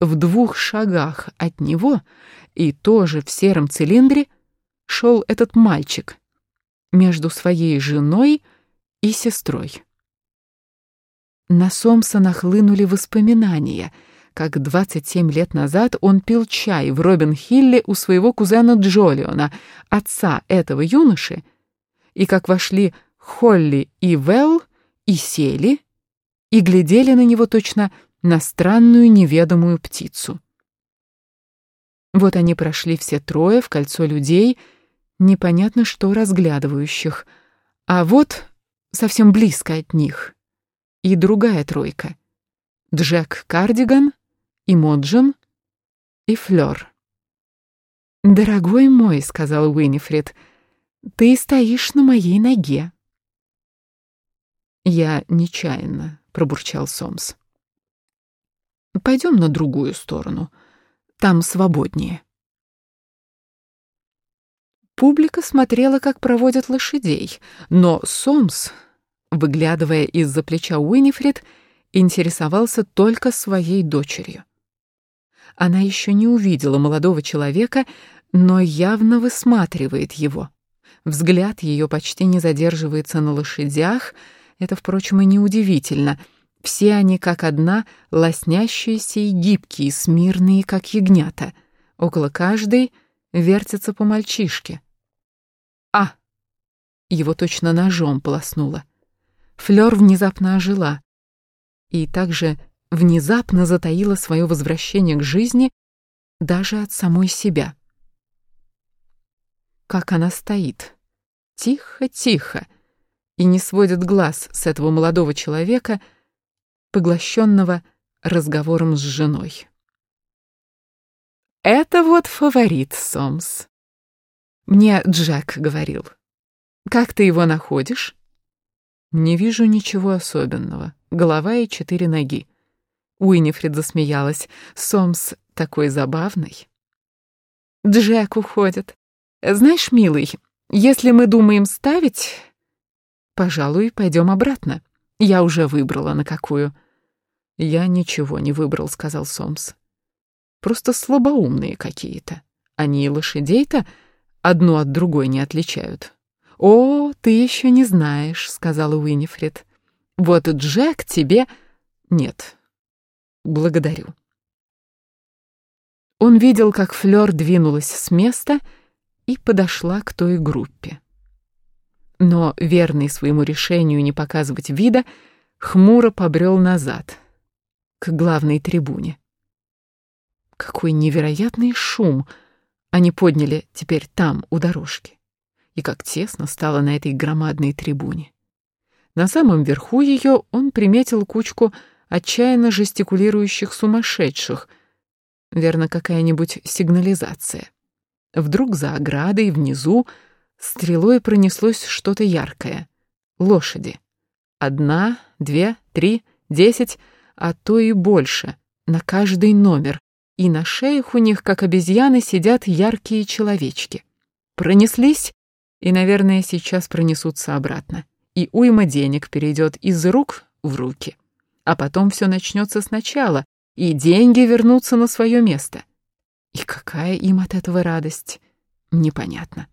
в двух шагах от него и тоже в сером цилиндре шел этот мальчик между своей женой и сестрой. На Сомса нахлынули воспоминания, как 27 лет назад он пил чай в Робин-Хилле у своего кузена Джолиона, отца этого юноши, и как вошли Холли и Вэл и сели, и глядели на него точно на странную неведомую птицу. Вот они прошли все трое в кольцо людей, непонятно что разглядывающих, а вот совсем близко от них и другая тройка — Джек Кардиган, Имоджин и Флёр. «Дорогой мой», — сказал Уинифрид, — «ты стоишь на моей ноге». «Я нечаянно», — пробурчал Сомс. Пойдем на другую сторону. Там свободнее. Публика смотрела, как проводят лошадей, но Сомс, выглядывая из-за плеча Уинифрид, интересовался только своей дочерью. Она еще не увидела молодого человека, но явно высматривает его. Взгляд ее почти не задерживается на лошадях, это, впрочем, и неудивительно — все они как одна, лоснящиеся и гибкие, смирные, как ягнята. Около каждой вертятся по мальчишке. А! Его точно ножом полоснуло. Флёр внезапно ожила и также внезапно затаила свое возвращение к жизни даже от самой себя. Как она стоит, тихо-тихо, и не сводит глаз с этого молодого человека — поглощенного разговором с женой. «Это вот фаворит, Сомс. Мне Джек говорил. Как ты его находишь?» «Не вижу ничего особенного. Голова и четыре ноги». Уинифрид засмеялась. «Сомс такой забавный». «Джек уходит. Знаешь, милый, если мы думаем ставить, пожалуй, пойдем обратно. Я уже выбрала, на какую». «Я ничего не выбрал», — сказал Сомс. «Просто слабоумные какие-то. Они и лошадей-то одну от другой не отличают». «О, ты еще не знаешь», — сказала Уинифрид. «Вот Джек тебе...» «Нет, благодарю». Он видел, как Флёр двинулась с места и подошла к той группе. Но, верный своему решению не показывать вида, хмуро побрел назад — к главной трибуне. Какой невероятный шум они подняли теперь там, у дорожки. И как тесно стало на этой громадной трибуне. На самом верху ее он приметил кучку отчаянно жестикулирующих сумасшедших. Верно, какая-нибудь сигнализация. Вдруг за оградой внизу стрелой пронеслось что-то яркое. Лошади. Одна, две, три, десять — а то и больше, на каждый номер, и на шеях у них, как обезьяны, сидят яркие человечки. Пронеслись, и, наверное, сейчас пронесутся обратно. И уйма денег перейдет из рук в руки. А потом все начнется сначала, и деньги вернутся на свое место. И какая им от этого радость, непонятно.